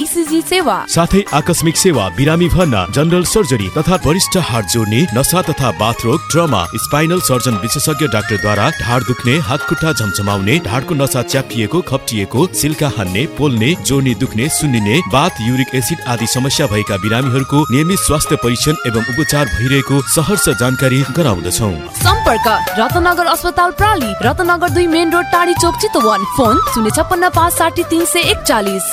ECG सेवा। साथै आकस्मिक सेवा बिरामी भर्ना जनरल सर्जरी तथा वरिष्ठ हात जोड्ने नसा तथा बाथरोग ट्रमा स्पाइनल सर्जन विशेषज्ञ डाक्टरद्वारा ढाड दुख्ने हात खुट्टा झमझमाउने ढाडको नसा च्यापिएको खप्टिएको सिल्का हान्ने पोल्ने जोड्ने दुख्ने सुन्निने बाथ युरिक एसिड आदि समस्या भएका बिरामीहरूको नियमित स्वास्थ्य परीक्षण एवं उपचार भइरहेको सहर्ष जानकारी गराउँदछौ। सम्पर्क रत्नगर अस्पताल प्राली रत्नगर दुई मेन रोड टाढी चोक चितवन। फोन शून्य छप्पन्न पाँच साठी तिन सय एकचालिस।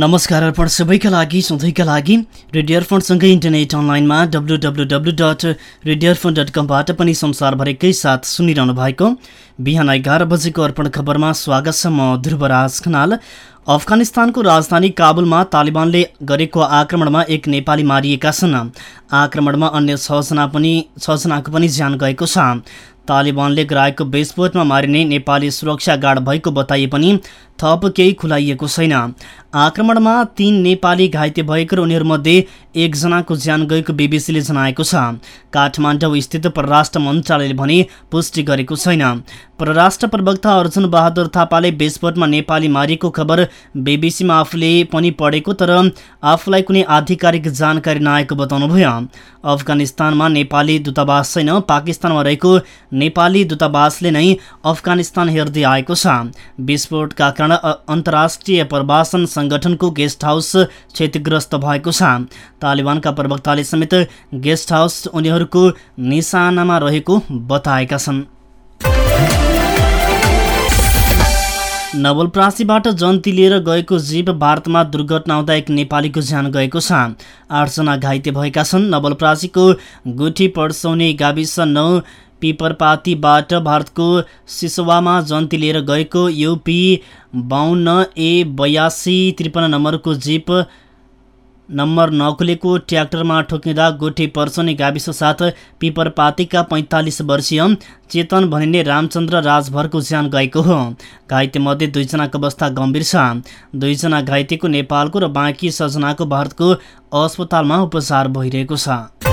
नमस्कार अर्पण सबैका लागि सधैँका लागि रेडियो अर्पणसँगै इन्टरनेट अनलाइनमा W W W dot radio Arpan dot कमबाट पनि संसारभरिकै साथ सुनिरहनु भएको बिहान एघार बजेको अर्पण खबरमा स्वागत छ म ध्रुवराज खनाल। अफगानिस्तानको राजधानी काबुलमा तालिबानले गरेको आक्रमणमा एक नेपाली मारिएका छन्। आक्रमणमा अन्य छजना पनि छजनाको पनि ज्यान गएको छ। तालिबानले गराएको विस्फोटमा मारिने नेपाली सुरक्षा गार्ड भएको बताइए पनि थप केही खुलाइएको छैन। आक्रमणमा तीन नेपाली घाइते भएको र उनीहरूमध्ये एकजनाको ज्यान गएको बिबिसीले जनाएको छ। काठमाडौँ स्थित परराष्ट्र मन्त्रालयले भने पुष्टि गरेको छैन। परराष्ट्र प्रवक्ता अर्जुन बहादुर थापाले विस्फोटमा नेपाली मारिएको खबर बिबिसीमा आफूले पनि पढेको तर आफूलाई कुनै आधिकारिक जानकारी नआएको बताउनुभयो। अफगानिस्तानमा नेपाली दूतावास छैन पाकिस्तानमा रहेको नेपाली दूतावासले नै अफगानिस्तान हेर्दै आएको छ। विस्फोटका अ- अन्तर्राष्ट्रिय प्रवासन सङ्गठनको गेस्ट हाउस क्षतिग्रस्त भएको छ। तालिबानका प्रवक्ताले समेत गेस्ट हाउस उनीहरूको निशानामा रहेको बताएका छन्। नवलप्रासीबाट जन्ती लिएर गएको जीप भारतमा दुर्घटना आउँदा एक नेपालीको ज्यान गएको छ। आठजना घाइते भएका छन्। नवलप्रासीको गुठी पडसौने गाविस नौ पिपरपातीबाट भारतको सिसवामा जन्ती लिएर गएको युपी बाहन्न ए बयासी त्रिपन्न नम्बरको जीप नम्बर नखुलेको ट्र्याक्टरमा ठोकिँदा गोठे पर्सने गाविस साथ पिपरपातीका पैँतालिस वर्षीय चेतन भनिने रामचन्द्र राजभरको ज्यान गएको हो। घाइतेमध्ये दुईजनाको अवस्था गम्भीर छ। दुईजना घाइतेको नेपालको र बाँकी सजनाको भारतको अस्पतालमा उपचार भइरहेको छ।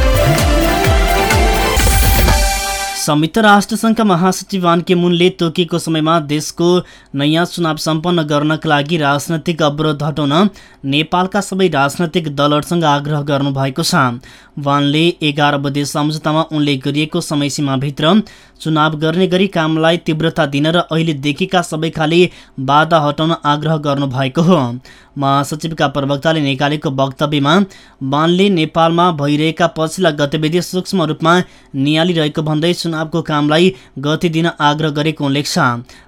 संयुक्त राष्ट्रसङ्घका महासचिव के मुनले तोकिएको समयमा देशको नयाँ चुनाव सम्पन्न गर्नका लागि राजनैतिक अवरोध हटाउन नेपालका सबै राजनैतिक दलहरूसँग आग्रह गर्नुभएको छ। वानले एघार बजे सम्झौतामा उल्लेख गरिएको समयसीमाभित्र चुनाव गर्ने गरी कामलाई तीव्रता दिन र अहिले देखिएका सबै खाले बाधा हटाउन आग्रह गर्नुभएको हो। महासचिवका प्रवक्ताले निकालेको वक्तव्यमा वानले नेपालमा भइरहेका पछिल्ला गतिविधि सूक्ष्म रूपमा निहालिरहेको भन्दै चुनावको कामलाई गति दिन आग्रह गरेको उल्लेख छ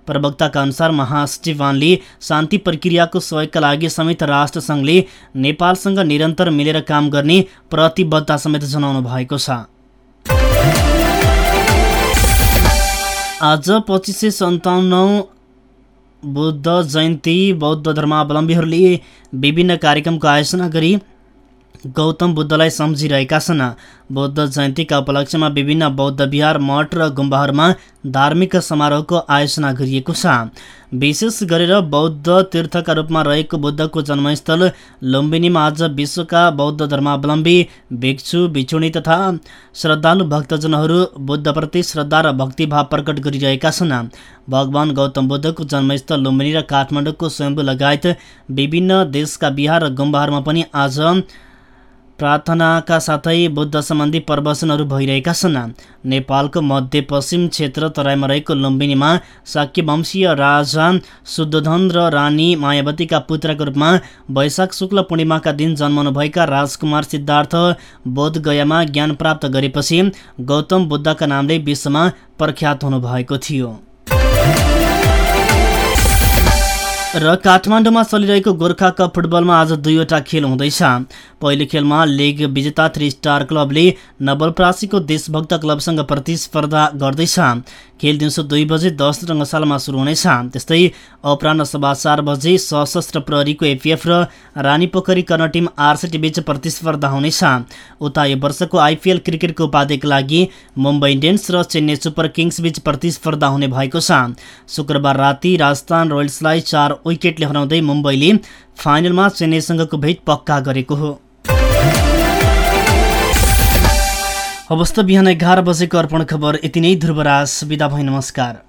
प्रवक्ताका अनुसार महासचिव वानले शान्ति प्रक्रियाको सहयोगका लागि संयुक्त राष्ट्रसङ्घले नेपालसँग निरन्तर मिलेर काम गर्ने प्रतिबद्धता समेत जनाउनु भएको छ। आज पच्चिस सय सन्ताउन्न बुद्ध जयन्ती बौद्ध धर्मावलम्बीहरूले विभिन्न कार्यक्रमको आयोजना गरी गौतम बुद्धलाई सम्झिरहेका छन्। बुद्ध जयन्तीका उपलक्ष्यमा विभिन्न बौद्ध विहार मठ र गुम्बाहरूमा धार्मिक समारोहको आयोजना गरिएको छ। विशेष गरेर बौद्ध तीर्थका रूपमा रहेको बुद्धको जन्मस्थल लुम्बिनीमा आज विश्वका बौद्ध धर्मावलम्बी भिक्षु भिक्षुणी तथा श्रद्धालु भक्तजनहरू बुद्धप्रति श्रद्धा र भक्तिभाव प्रकट गरिरहेका छन्। भगवान गौतम बुद्धको जन्मस्थल लुम्बिनी र काठमाडौँको स्वयम्भू लगायत विभिन्न देशका बिहार र गुम्बाहरूमा पनि आज प्रार्थनाका साथै बुद्ध सम्बन्धी प्रवचनहरू भइरहेका छन्। नेपालको मध्यपश्चिम क्षेत्र तराईमा रहेको लुम्बिनीमा शाक्य वंशीय राजा शुद्धधन र रानी मायावतीका पुत्रको रूपमा वैशाख शुक्ल पूर्णिमाका दिन जन्मनुभएका राजकुमार सिद्धार्थ बोधगयामा ज्ञान प्राप्त गरेपछि गौतम बुद्धका नामले विश्वमा प्रख्यात हुनुभएको थियो। र काठमाडौँमा चलिरहेको गोर्खा कप फुटबलमा आज दुईवटा खेल हुँदैछ। पहिलो खेलमा लिग विजेता थ्री स्टार क्लबले नवलप्रासीको देशभक्त क्लबसँग प्रतिस्पर्धा गर्दैछ। खेल दिउँसो दुई बजे दस रङ्गशालामा सुरु हुनेछ। त्यस्तै अपराह सभा चार बजे सशस्त्र प्रहरीको एपिएफ र रानी पोखरी कर्ण टिम आरसिटी बीच प्रतिस्पर्धा हुनेछ। उता यो वर्षको आइपिएल क्रिकेटको उपाधिका लागि मुम्बई इन्डियन्स र चेन्नई सुपर किङ्स बीच प्रतिस्पर्धा हुने भएको छ। शुक्रबार राति राजस्थान रोयल्सलाई चार विकेटले हराउँदै मुम्बईले फाइनलमा चेन्नईसँगको भेट पक्का गरेको हो। अवस्था बिहान एघार बजेको अर्पण खबर। यति नै ध्रुवराज बिदा भई नमस्कार।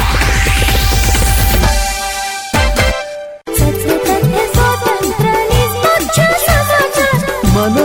mano